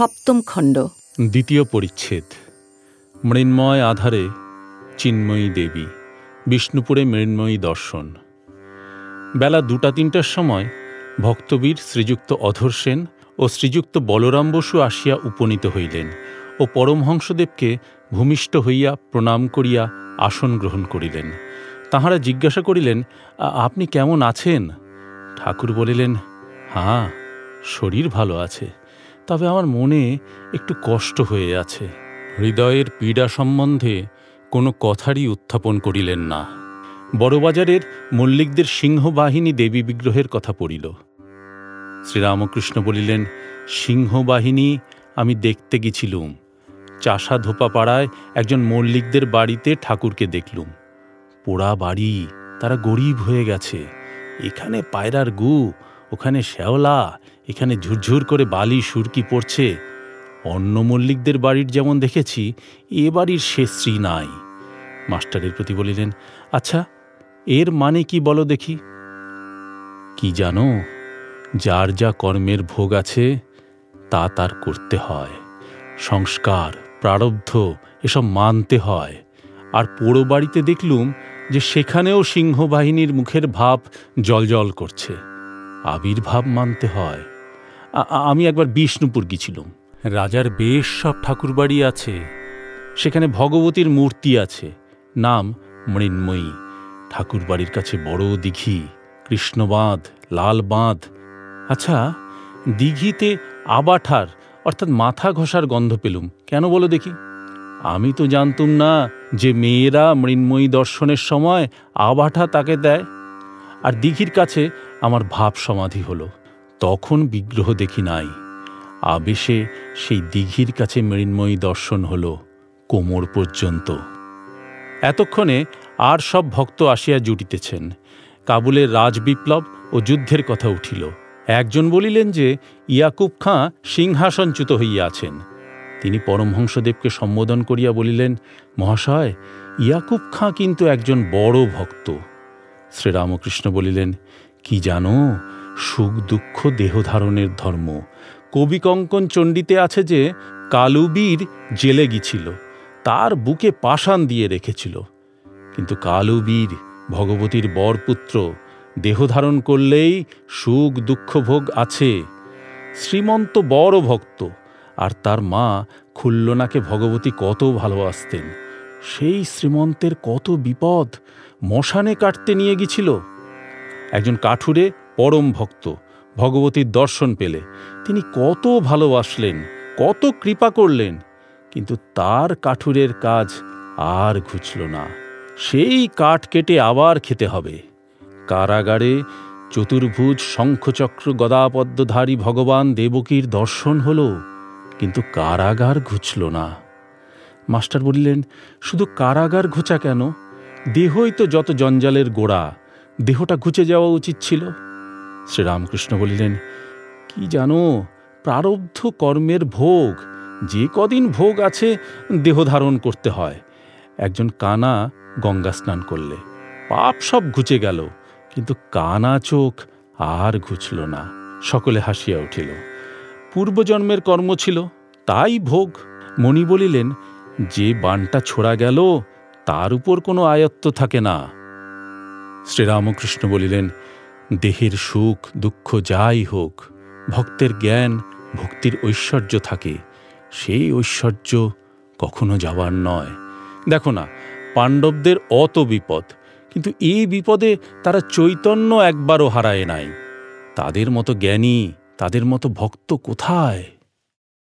সপ্তম খণ্ড। দ্বিতীয় পরিচ্ছেদ। মৃন্ময় আধারে চিন্ময়ী দেবী, বিষ্ণুপুরে মৃন্ময়ী দর্শন। বেলা দুটা তিনটার সময় ভক্তবীর শ্রীযুক্ত অধর সেন ও শ্রীযুক্ত বলরাম বসু আসিয়া উপনীত হইলেন ও পরমহংসদেবকে ভূমিষ্ঠ হইয়া প্রণাম করিয়া আসন গ্রহণ করিলেন। তাহারা জিজ্ঞাসা করিলেন আপনি কেমন আছেন? ঠাকুর বলিলেন হাঁ শরীর ভালো আছে। তবে আমার মনে একটু কষ্ট হয়ে আছে। হৃদয়ের পীড়া সম্বন্ধে কোনো কথারই উত্থাপন করিলেন না। বড়বাজারের মল্লিকদের সিংহবাহিনী দেবী বিগ্রহের কথা পড়িল। শ্রীরামকৃষ্ণ বলিলেন, সিংহবাহিনী, আমি দেখতে গেছিলুম। চাষা ধোপা পাড়ায় একজন মল্লিকদের বাড়িতে ঠাকুরকে দেখলুম। পোড়া বাড়ি, তারা গরিব হয়ে গেছে। এখানে পায়রার গু ওখানে শ্যাওলা, এখানে ঝুরঝুর করে বালি সুরকি পড়ছে। অন্য মল্লিকদের বাড়ির যেমন দেখেছি, এ বাড়ির সে শ্রী নাই। মাস্টারের প্রতি বলিলেন আচ্ছা এর মানে কি বলো দেখি? কি জানো, যার যা কর্মের ভোগ আছে, তা তার করতে হয়। সংস্কার, প্রারব্ধ, এসব মানতে হয়। আর পোড়ো বাড়িতে দেখলুম যে সেখানেও সিংহবাহিনীর মুখের ভাব জলজল করছে। আবির্ভাব মানতে হয়। আমি একবার বিষ্ণুপুর গেছিলুম রাজার বেশ সব ঠাকুরবাড়ি আছে। সেখানে ভগবতীর মূর্তি আছে। নাম মৃন্ময়ী। ঠাকুরবাড়ির কাছে বড় দিঘি, কৃষ্ণবাঁধ লাল বাঁধ আচ্ছা দিঘিতে আবাঠার অর্থাৎ মাথা ঘষার গন্ধ পেলুম। কেন বলো দেখি? আমি তো জানতুম না যে মেয়েরা মৃন্ময়ী দর্শনের সময় আবাঠা তাকে দেয়। আর দিঘির কাছে আমার ভাব সমাধি হলো। তখন বিগ্রহ দেখি নাই। আবেশে সেই দিঘির কাছে মৃন্ময়ী দর্শন হল কোমর পর্যন্ত। এতক্ষণে আর সব ভক্ত আসিয়া জুটিতেছেন। কাবুলের রাজবিপ্লব ও যুদ্ধের কথা উঠিল। একজন বলিলেন যে, ইয়াকুব খাঁ সিংহাসনচ্যুত হইয়া আছেন। তিনি পরমহংসদেবকে সম্বোধন করিয়া বলিলেন, মহাশয়, ইয়াকুব খাঁ কিন্তু একজন বড় ভক্ত। শ্রীরামকৃষ্ণ বলিলেন কি জানো? সুখ দুঃখ দেহধারণের ধর্ম। কবি কঙ্কন চণ্ডীতে আছে যে, কালুবীর জেলে গিছিল তার বুকে পাষাণ দিয়ে রেখেছিল। কিন্তু কালুবীর ভগবতীর বরপুত্র দেহধারণ করলেই সুখ দুঃখ ভোগ আছে। শ্রীমন্ত বড় ভক্ত, আর তার মা খুল্লনাকে ভগবতী কত ভালোবাসতেন। সেই শ্রীমন্তের কত বিপদ মশানে কাটতে নিয়ে গিয়েছিল। একজন কাঠুরে পরম ভক্ত, ভগবতীর দর্শন পেলে। তিনি কত ভালোবাসলেন, কত কৃপা করলেন, কিন্তু তার কাঠুরের কাজ আর ঘুচল না। সেই কাঠ কেটে আবার খেতে হবে। কারাগারে চতুর্ভুজ, শঙ্খচক্র, গদাপদ্মধারী ভগবান দেবকীর দর্শন হল, কিন্তু কারাগার ঘুচল না। মাস্টার বললেন, শুধু কারাগার ঘুচা কেন? দেহই তো যত জঞ্জালের গোড়া দেহটা ঘুচে যাওয়া উচিত ছিল। শ্রীরামকৃষ্ণ বলিলেন, কি জানো, প্রারব্ধ কর্মের ভোগ, যে কদিন ভোগ আছে, দেহ ধারণ করতে হয়। একজন কানা গঙ্গা স্নান করলে। পাপ সব ঘুচে গেল, কিন্তু কানা চোখ আর ঘুচল না। সকলে হাসিয়া উঠিল। পূর্বজন্মের কর্ম ছিল, তাই ভোগ। মণি বলিলেন, যে বানটা ছোড়া গেল, তার উপর কোনো আয়ত্ত থাকে না। শ্রীরামকৃষ্ণ বলিলেন, দেহের সুখ, দুঃখ যাই হোক, ভক্তের জ্ঞান, ভক্তির ঐশ্বর্য থাকে। সেই ঐশ্বর্য কখনো যাওয়ার নয়। দেখো না, পাণ্ডবদের অত বিপদ, কিন্তু এই বিপদে তারা চৈতন্য একবারও হারায় নাই। তাদের মতো জ্ঞানী, তাদের মতো ভক্ত কোথায়?